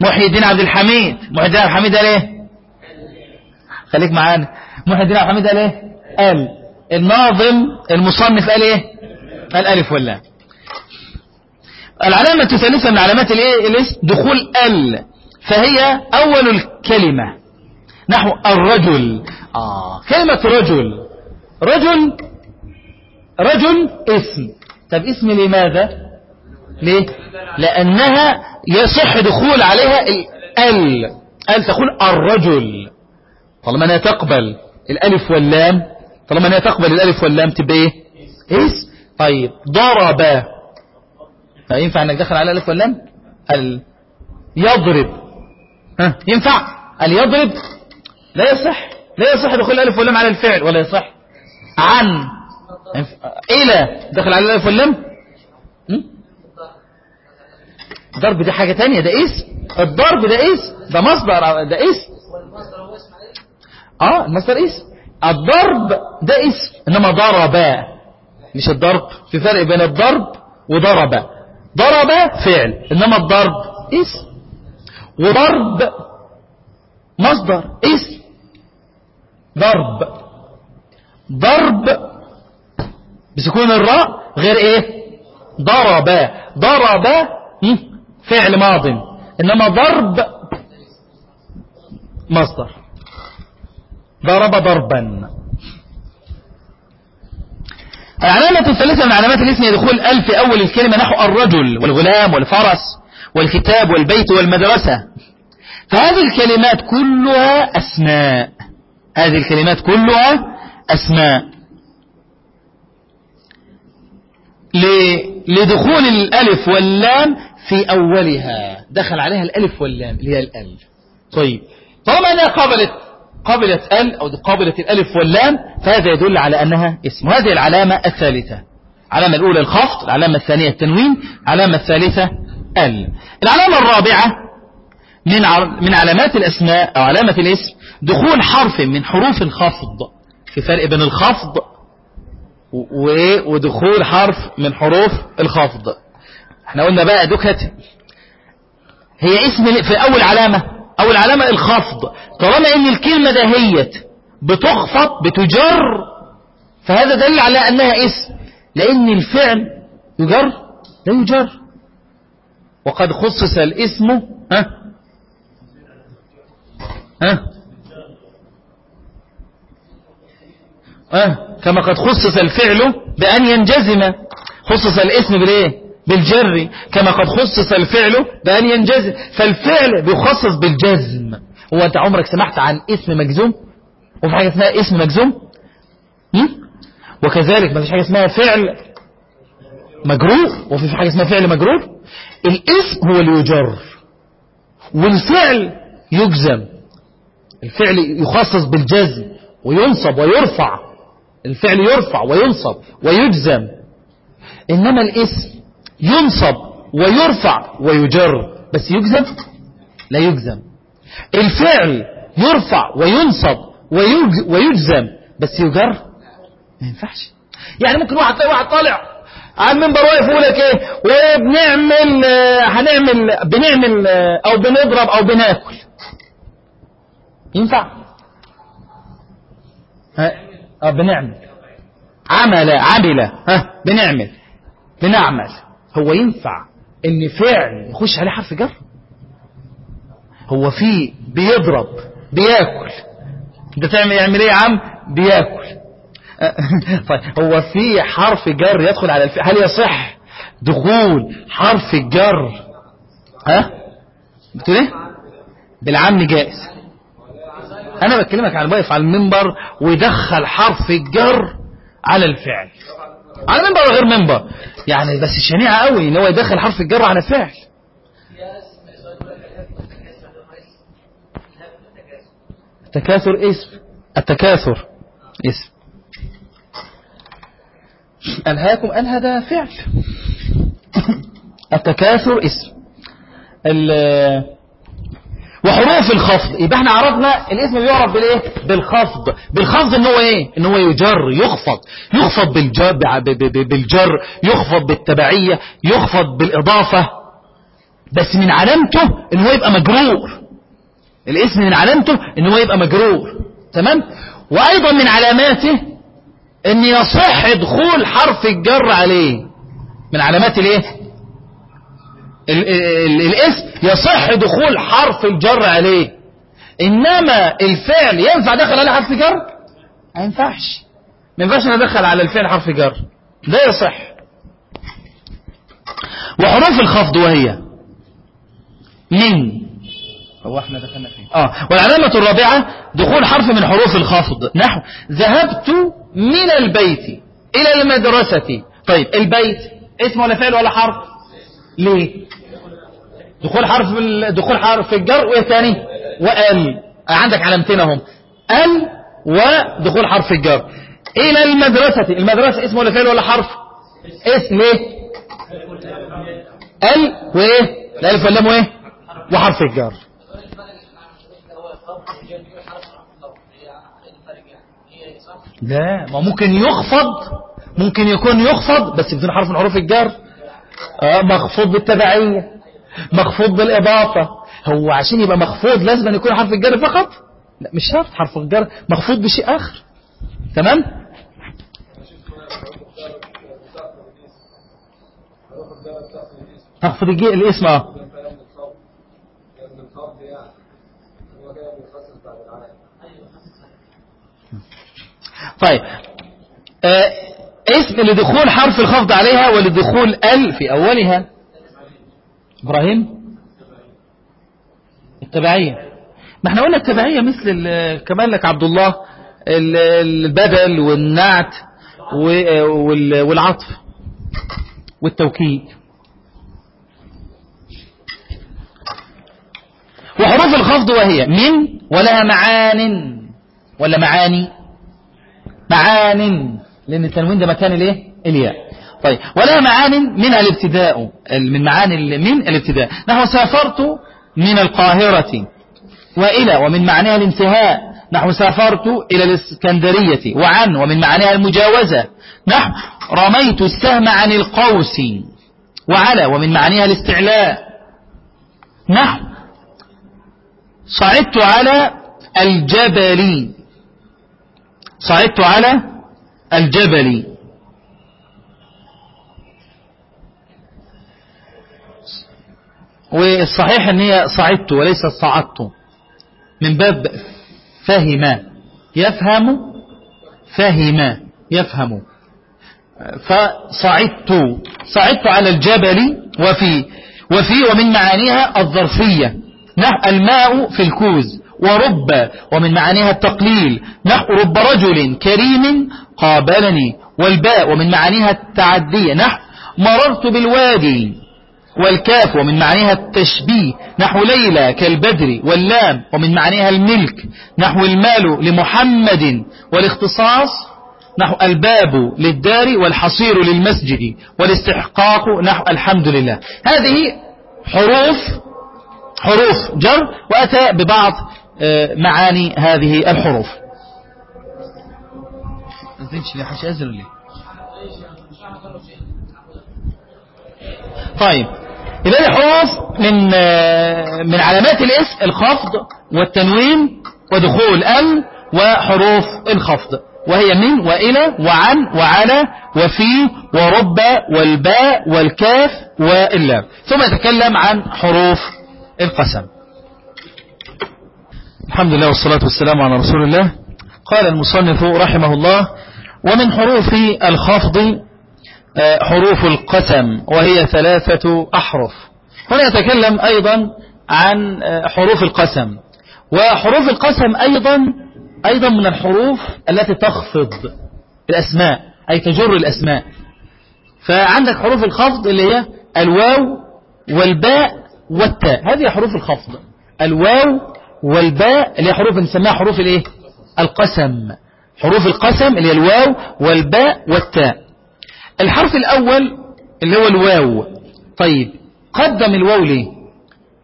[SPEAKER 1] محي الدين عبد الحميد. محي الدين عبد الحميد قال إيه؟ خليك معانا. محي الدين عبد الحميد قال إيه؟ قال الناظم المصنف قال إيه؟ قال الف ولا العلامة الثالثة من علامات الاسم دخول ال. فهي أول الكلمة. نحو الرجل. آه كلمة رجل. رجل رجل اسم. طب اسم لماذا؟ ليه؟ لأنها يصح دخول عليها ال. ال تقول الرجل. طالما أنها تقبل الألف واللام طالما أنها تقبل الألف واللام تبقى إيه؟ اسم. طيب ضرب. ينفع إنك دخل على الألف واللام؟ ال يضرب. ها ينفع. ال يضرب لا يصح. لا يصح دخول الألف واللام على الفعل ولا يصح. عن. إلى. دخل على الألف واللام؟ ضرب دي حاجة تانية ده اسم الضرب ده اسم ده مصدر ده اسم آه المصدر اسم الضرب ده اسم إنما ضرب. مش الضرب في فرق بين الضرب وضرب. ضرب فعل إنما الضرب اسم وضرب مصدر اسم ضرب. ضرب بسكون الراء غير إيه؟ ضرب. ضرب فعل ماض. إنما ضرب مصدر. ضرب ضربا. العلامة الثالثة من علامات الاسم يدخل ال في أول الكلمة نحو الرجل والغلام والفرس والكتاب والبيت والمدرسة. فهذه الكلمات كلها أسماء. هذه الكلمات كلها أسماء. لدخول الألف واللام في أولها. دخل عليها الألف واللام اللي هي الأل طيب. طالما أنها قابلت قابلت أل أو قابلت الألف واللام فهذا يدل على أنها اسم. وهذه العلامة الثالثة. العلامة الأولى الخفض العلامة الثانية التنوين العلامة الثالثة أل. العلامة الرابعة من من علامات الأسماء أو علامة الاسم دخول حرف من حروف الخفض. في فرق بين الخفض ودخول حرف من حروف الخفض. إحنا قلنا بقى دكت هي اسم في أول علامة أول علامة الخفض. طالما إن الكلمة دهيت بتخفض بتجر فهذا دليل على أنها اسم. لأن الفعل يجر لا يجر. وقد خصص الاسم ها؟ ها؟ ها؟ كما قد خصص الفعل بأن ينجزم. خصص الاسم بالإيه؟ بالجر كما قد خصص الفعل بأن ينجزم. فالفعل بيخصص بالجزم. هو أنت عمرك سمعت عن اسم مجزوم؟ وفي حاجة اسمها اسم مجزوم؟ وكذلك ما فيش حاجة اسمها فعل مجرور؟ وفي حاجة اسمها فعل مجرور؟ الاسم هو اللي يجر. والفعل يجزم. الفعل يخصص بالجزم وينصب ويرفع. الفعل يرفع وينصب ويجزم. إنما الاسم ينصب ويرفع ويجر بس يجزم؟ لا يجزم. الفعل يرفع وينصب ويجزم بس يجر؟ ما ينفعش. يعني ممكن واحد تلاقي واحد طالع على المنبر واقف يقول لك إيه؟ وبنعمل هنعمل بنعمل أو بنضرب أو بناكل. ينفع؟ ها؟ آه بنعمل. عمل عمل. ها؟ بنعمل. بنعمل. هو ينفع إن فعل يخش عليه حرف جر؟ هو في بيضرب بياكل. انت تعمل يعمل إيه يا عم؟ بياكل. طيب هو في حرف جر يدخل على الفعل هل يصح دخول حرف الجر ها؟ بتقول إيه؟ بالعم جائز. أنا بكلمك عن واقف على المنبر ويدخل حرف الجر على الفعل. على منبر غير منبر؟ يعني بس شنيعة قوي إن هو يدخل حرف الجر على الفعل التكاثر اسم. التكاثر اسم. ألهاكم ألها ده فعل. التكاثر اسم. وحروف الخفض. يبقى إحنا عرفنا الاسم بيعرف بالايه؟ بالخفض. بالخفض ان هو إيه؟ ان هو يجر يخفض. يخفض بالجر بالجر. يخفض بالتبعية. يخفض بالإضافة. بس من علامته ان هو يبقى مجرور. الاسم من علامته ان هو يبقى مجرور. تمام؟ وأيضا من علاماته ان يصح دخول حرف الجر عليه. من علامات الايه؟ الاسم يصح دخول حرف الجر عليه. إنما الفعل ينفع دخل عليه حرف جر؟ ما ينفعش. ما ينفعش ندخل على الفعل حرف جر. ده يصح. وحروف الخفض وهي من. هو إحنا دخلنا فين؟ آه. والعلامة الرابعة دخول حرف من حروف الخفض. نحو ذهبت من البيت إلى المدرسة. طيب البيت. اسم ولا فعل ولا حرف؟ ليه؟ دخول حرف دخول حرف الجر وإيه ثاني وآل. عندك علامتين اهم آل ودخول حرف الجر. إلى المدرسة. المدرسة اسم ولا فعل ولا حرف؟ اسم ليه آل وإيه؟ الالف واللام وإيه؟ وحرف الجر. لا ما ممكن يخفض ممكن يكون يخفض بس بدون حرف من حروف الجر. مخفوض بالتبعية مخفوض بالإضافة. هو عشان يبقى مخفوض لازم أن يكون حرف الجر فقط؟ لا مش شرط حرف الجر مخفوض بشيء آخر. تمام؟ تخفض الاسم آه. طيب آه اسم لدخول حرف الخفض عليها ولدخول ال في أولها. إبراهيم. التبعية. ما إحنا قلنا التبعية مثل كمان لك عبد الله البدل والنعت والعطف والتوكيد. وحروف الخفض وهي من ولها معان ولا معاني؟ معان. لأن التنوين ده مكان الإيه؟ الياء. طيب. ولا معان منها الابتداء من معاني من الابتداء. نحو سافرت من القاهرة وإلى ومن معناها الانتهاء. نحو سافرت إلى الإسكندرية وعن ومن معناها المجاوزة. نحو رميت السهم عن القوس وعلى ومن معناها الاستعلاء. نحو صعدت على الجبل. صعدت على الجبل والصحيح إن هي صعدت وليس صعدت. من باب فهم. يفهم فهم يفهم. فصعدت. صعدت على الجبل وفي وفي ومن معانيها الظرفية الماء في الكوز. ورب ومن معانيها التقليل. نحو رب رجل كريم قابلني والباء ومن معانيها التعدية نحو مررت بالوادي والكاف ومن معانيها التشبيه. نحو ليلى كالبدر واللام ومن معانيها الملك. نحو المال لمحمد والاختصاص. نحو الباب للدار والحصير للمسجد والاستحقاق. نحو الحمد لله. هذه حروف حروف جر وأتى ببعض معاني هذه الحروف. طيب. إذا الحروف من آه، من علامات الاسم؟ الخفض والتنوين ودخول ال وحروف الخفض. وهي من وإلى وعن وعلى وفي ورب والباء والكاف واللام ثم يتكلم عن حروف القسم. الحمد لله والصلاة والسلام على رسول الله. قال المصنف رحمه الله ومن حروف الخفض آه، حروف القسم وهي ثلاثة أحرف. هنا يتكلم أيضا عن آه، حروف القسم. وحروف القسم أيضا أيضا من الحروف التي تخفض الأسماء أي تجر الأسماء. فعندك حروف الخفض اللي هي الواو والباء والتاء. هذه حروف الخفض. الواو والباء اللي هي حروف نسميها حروف الايه؟ القسم. حروف القسم اللي هي الواو والباء والتاء. الحرف الأول اللي هو الواو. طيب قدم الواو ليه؟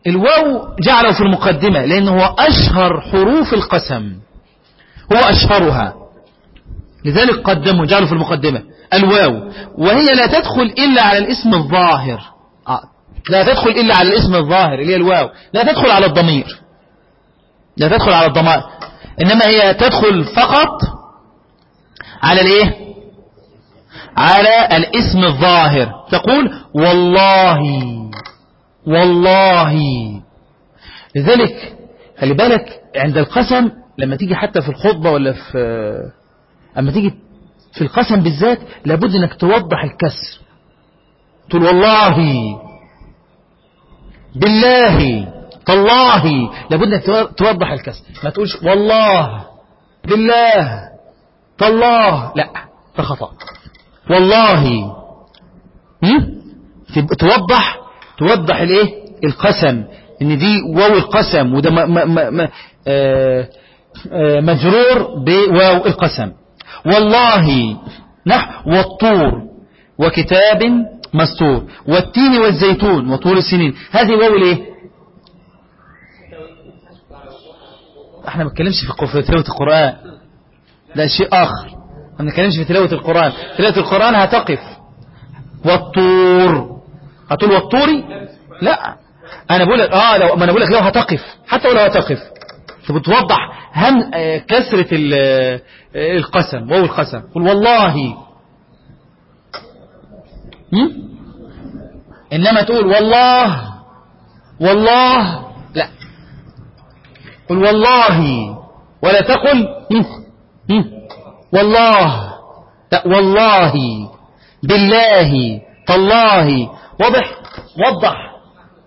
[SPEAKER 1] الواو جعله في المقدمة لأنه هو أشهر حروف القسم. هو أشهرها. لذلك قدمه جعله في المقدمة. الواو. وهي لا تدخل إلا على الاسم الظاهر. آه. لا تدخل إلا على الاسم الظاهر اللي هي الواو. لا تدخل على الضمير. لا تدخل على الضمائر. إنما هي تدخل فقط على الإيه؟ على الاسم الظاهر. تقول والله والله. لذلك خلي بالك عند القسم لما تيجي حتى في الخطبة ولا في أما تيجي في القسم بالذات لابد إنك توضح الكسر. تقول والله بالله. تالله لابد إنك توضح الكسر. ما تقولش والله بالله تالله. لا ده خطأ. والله توضح توضح الإيه؟ القسم. إن دي واو القسم وده آه آه مجرور بواو القسم. والله نحو والطور وكتاب مستور. والتين والزيتون وطول السنين. هذه واو الإيه؟ إحنا ما بنتكلمش في تلاوة القرآن. ده شيء آخر. ما بنتكلمش في تلاوة القرآن. تلاوة القرآن هتقف. والطور. هتقول والطوري؟ لا. أنا بقول آه لو ما أنا بقول لك لو هتقف. حتى ولو هتقف. فبتوضح هم آه، كسرة آه، القسم وهو القسم. قل والله. إنما تقول والله. والله. قل والله ولا تقل والله لا والله بالله تالله واضح وضح.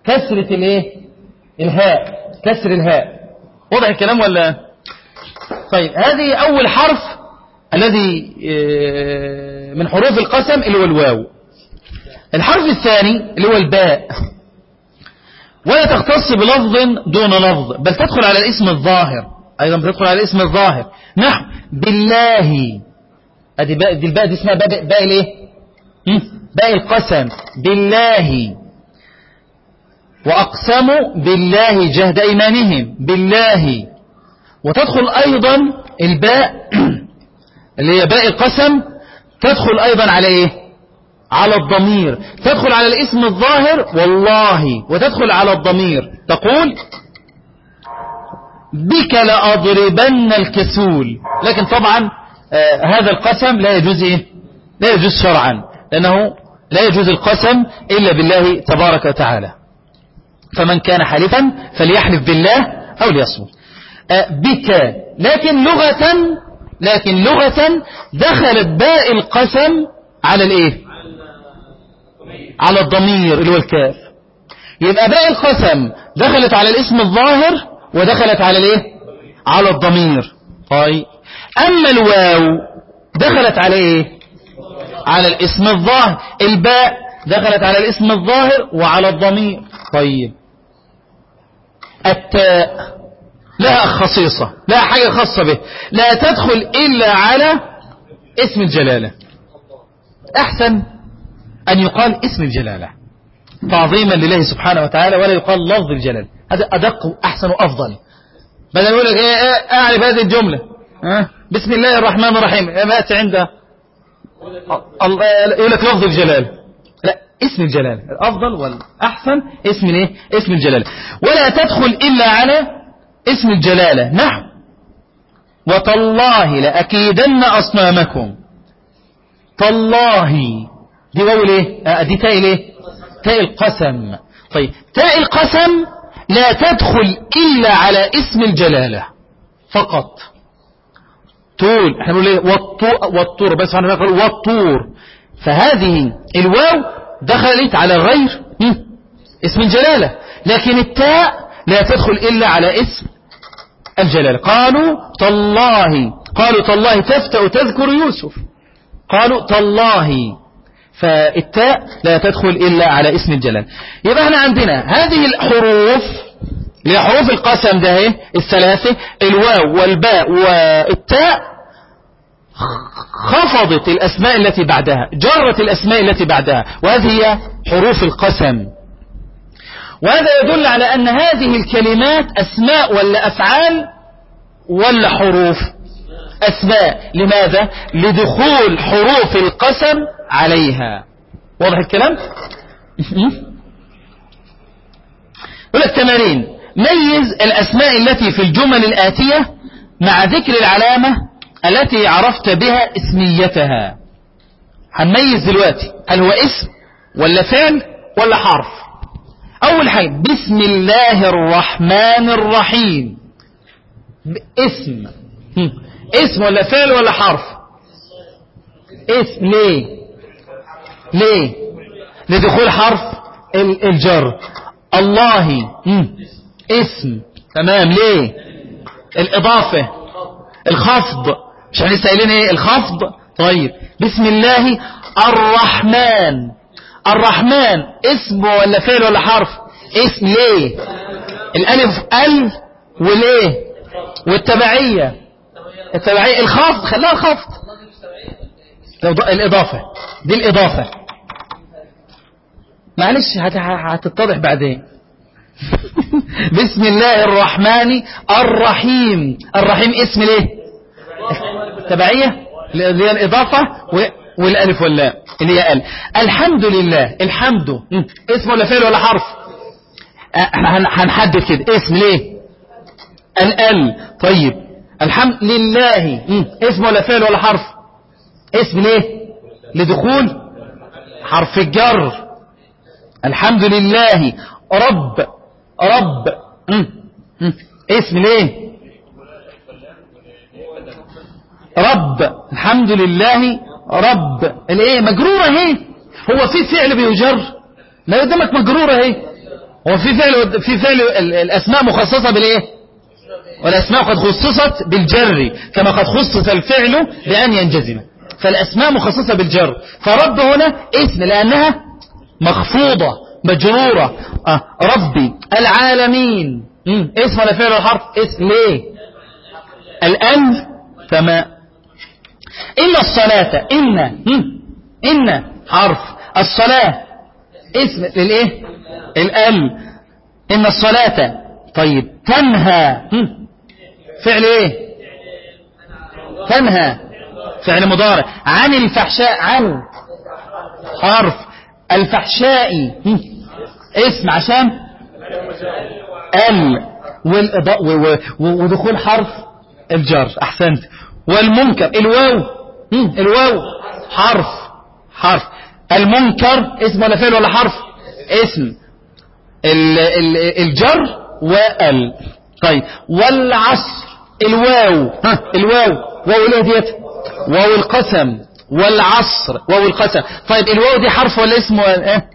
[SPEAKER 1] كسرة الايه الهاء كسر الهاء واضح الكلام ولا؟ طيب هذه أول حرف الذي آه، من حروف القسم اللي هو الواو. الحرف الثاني اللي هو الباء. ولا تختص بلفظ دون لفظ بل تدخل على الاسم الظاهر. أيضا بتدخل على الاسم الظاهر. نحو بالله. باء دي الباء دي اسمها باء, باء الايه باقي القسم. بالله. وأقسموا بالله جهد أيمانهم. بالله. وتدخل أيضا الباء اللي هي باء القسم تدخل أيضا على إيه؟ على الضمير. تدخل على الاسم الظاهر والله. وتدخل على الضمير. تقول بك لأضربن الكسول. لكن طبعا آه هذا القسم لا يجوز إيه؟ لا يجوز شرعا. لأنه لا يجوز القسم إلا بالله تبارك وتعالى. فمن كان حلفا فليحلف بالله أو ليصمت. آه بك. لكن لغة لكن لغة دخلت باء القسم على الإيه؟ على الضمير اللي هو الكاف. يبقى باء القسم دخلت على الاسم الظاهر ودخلت على الايه؟ على الضمير. طيب. أما الواو دخلت على إيه؟ على الاسم الظاهر. الباء دخلت على الاسم الظاهر وعلى الضمير. طيب. التاء لها خصيصة لها حاجة خاصة به. لا تدخل إلا على اسم الجلالة. أحسن. أن يقال اسم الجلالة. تعظيما لله سبحانه وتعالى ولا يقال لفظ الجلالة هذا أدق أحسن وأفضل. بدل يقول لك إيه أعرف هذه الجملة؟ بسم الله الرحمن الرحيم. مات عند يقول لك لفظ الجلال. لا اسم الجلال. الأفضل والأحسن اسم الايه اسم الجلال. ولا تدخل إلا على اسم الجلالة. نعم. وتالله لأكيدن أصنامكم. تالله دي واو ليه آه دي تاء ليه تاء القسم. طيب تاء القسم لا تدخل إلا على اسم الجلالة فقط. طول. إحنا بنقول إيه؟ والطور, بس إحنا بنقول والطور. فهذه الواو دخلت على غير اسم الجلالة. لكن التاء لا تدخل إلا على اسم الجلالة. قالوا تالله. قالوا تالله تفتأ تذكر يوسف. قالوا تالله. فالتاء لا تدخل إلا على اسم الجلال. يبقى إحنا عندنا هذه الحروف اللي حروف القسم ده إيه؟ الثلاثة الواو والباء والتاء خفضت الأسماء التي بعدها جرت الأسماء التي بعدها وهذه هي حروف القسم. وهذا يدل على أن هذه الكلمات أسماء ولا أفعال ولا حروف. أسماء. لماذا؟ لدخول حروف القسم عليها. واضح الكلام؟ يقول لك تمارين. ميز الأسماء التي في الجمل الآتية مع ذكر العلامة التي عرفت بها اسميتها. هنميز دلوقتي. هل هو اسم ولا فعل ولا حرف؟ أول حاجة بسم الله الرحمن الرحيم. اسم. اسم ولا فعل ولا حرف؟ اسم. ليه؟ ليه؟ لدخول حرف الجر. الله. اسم. تمام. ليه؟ الإضافة. الخفض. مش إحنا لسه قايلين إيه؟ الخفض. طيب. بسم الله. الرحمن. الرحمن. اسم ولا فعل ولا حرف؟ اسم. ليه؟ الألف ال وليه؟ والتبعية. التبعية. الخفض. خلاها الخفض. الإضافة. دي الإضافة. معلش هتتضح بعدين. بسم الله الرحمن الرحيم. الرحيم اسم ليه؟ تبعية. اللي هي الإضافة والألف واللام اللي هي ال الحمد لله. الحمد. اسم ولا فعل ولا حرف؟ هنحدد كده. اسم ليه؟ الأل. طيب. الحمد لله. اسم ولا فعل ولا حرف؟ اسم ليه لدخول حرف الجر. الحمد لله. رب رب. مم. مم. اسم ليه رب. الحمد لله. رب. الايه؟ مجرورة اهي. هو في فعل بيجر. ما قدامك مجرورة اهي. هو في فعل في فعل الأسماء مخصصة بالإيه؟ والأسماء قد خصصت بالجر كما قد خصص الفعل بأن ينجزم. فالأسماء مخصصة بالجر. فرب هنا اسم لأنها مخفوضة مجرورة. آه. ربي العالمين. اسم ولا فعل ولا حرف؟ اسم. ليه؟ الأن تمام إن الصلاة. إن. إن. حرف. الصلاة. اسم. للإيه؟ الال إن الصلاة. طيب. تنهى. فعل إيه؟ تنهى. فعل مضارع. عن الفحشاء عن حرف الفحشاء. اسم عشان ال. ودخول حرف الجر. أحسنت. والمنكر. الواو. الواو. حرف. حرف. المنكر. اسم ولا فعل ولا حرف؟ اسم. الجر وال. طيب. والعصر. الواو. ها. الواو. واو الايه ديت. واو القسم والعصر واو القسم. طيب الواو دي حرف ولا اسم ولا إيه؟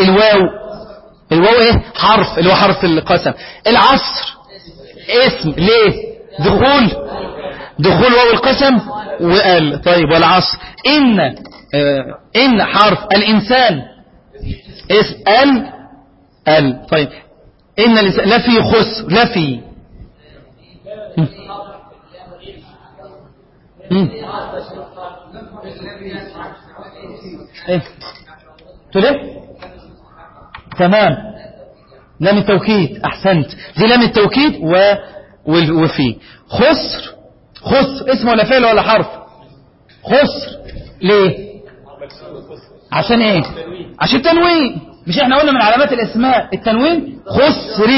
[SPEAKER 1] الواو. الواو إيه؟ حرف اللي هو حرف القسم. العصر. اسم. ليه؟ دخول. دخول واو القسم وقال طيب والعصر. إن. آه إن حرف. الإنسان. اسم. ال. ال. طيب. إن الإنسان. لا في خسر لا في. إيه. تقول تمام. لام التوكيد أحسنت. دي لام التوكيد و وفي. خسر. خسر. اسم ولا فعل ولا حرف؟ خسر. ليه؟ عشان إيه؟ عشان تنوين مش إحنا قلنا من علامات الأسماء. التنوين خسر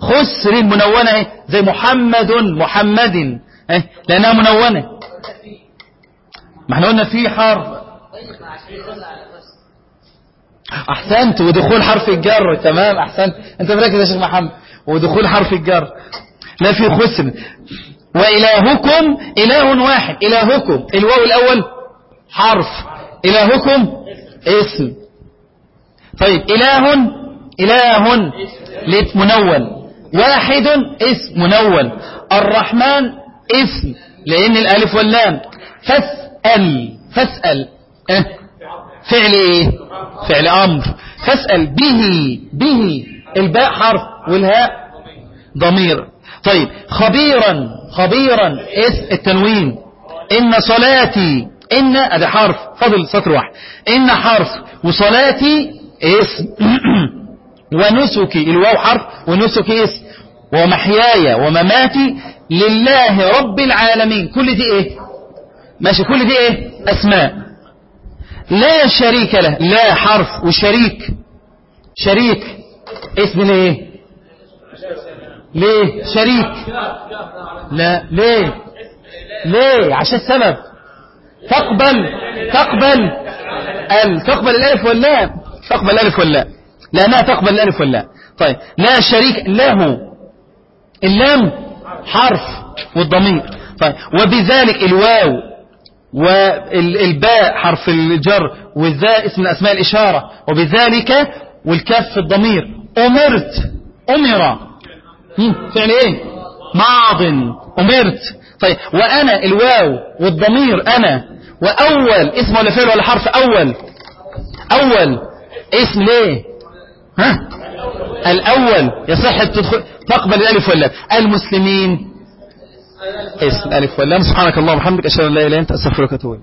[SPEAKER 1] خسر منونة إيه؟ زي محمد محمد. إيه؟ لأنها منونة. ما إحنا قلنا في حرف أحسنت ودخول حرف الجر تمام؟ أحسنت. أنت مركز يا شيخ محمد. ودخول حرف الجر. لا في خسر. وإلهكم إله واحد. إلهكم. الواو الأول حرف. إلهكم اسم. طيب إله إله منون واحد اسم منون الرحمن اسم. لأن الألف واللام. فاسأل. فاسأل. آه فعل إيه؟ فعل أمر. فاسأل به. به. الباء حرف والهاء ضمير. طيب. خبيرا. خبيرا. إس التنوين. إن صلاتي. إن ادي حرف. فضل سطر واحد. إن حرف وصلاتي اسم ونسكي. الواو حرف ونسكي اسم ومحياي ومماتي لله رب العالمين. كل دي إيه؟ ماشي. كل دي إيه؟ أسماء. لا شريك له. لا حرف. وشريك. شريك. اسم ليه ليه؟ شريك. لا. ليه؟ ليه؟ عشان السبب. تقبل. تقبل. ال. تقبل الألف واللام. تقبل الألف واللام. لانها تقبل الألف واللام. طيب. لا شريك له. اللام. حرف والضمير. طيب وبذلك الواو والباء حرف الجر والذاء اسم الأسماء الإشارة وبذلك والكاف الضمير. أمرت أمر. فعل إيه؟ ماض أمرت. طيب وأنا الواو والضمير أنا. وأول اسم ولا فعل ولا حرف أول. أول. اسم ليه؟ ها؟ الأول يصح تدخل تقبل الألف واللام. المسلمين. اسم الألف واللام. سبحانك اللهم وبحمدك أشهد أن لا إله إلا أنت أستغفرك وأتوب